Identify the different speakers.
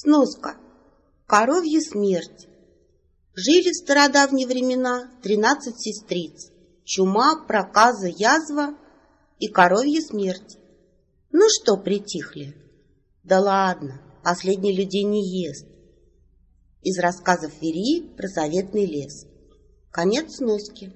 Speaker 1: Сноска. Коровья смерть. Жили в стародавние времена тринадцать сестриц. Чума, проказа, язва и коровья смерть. Ну что, притихли? Да ладно, последний людей не ест. Из рассказов Верии про заветный лес. Конец сноски.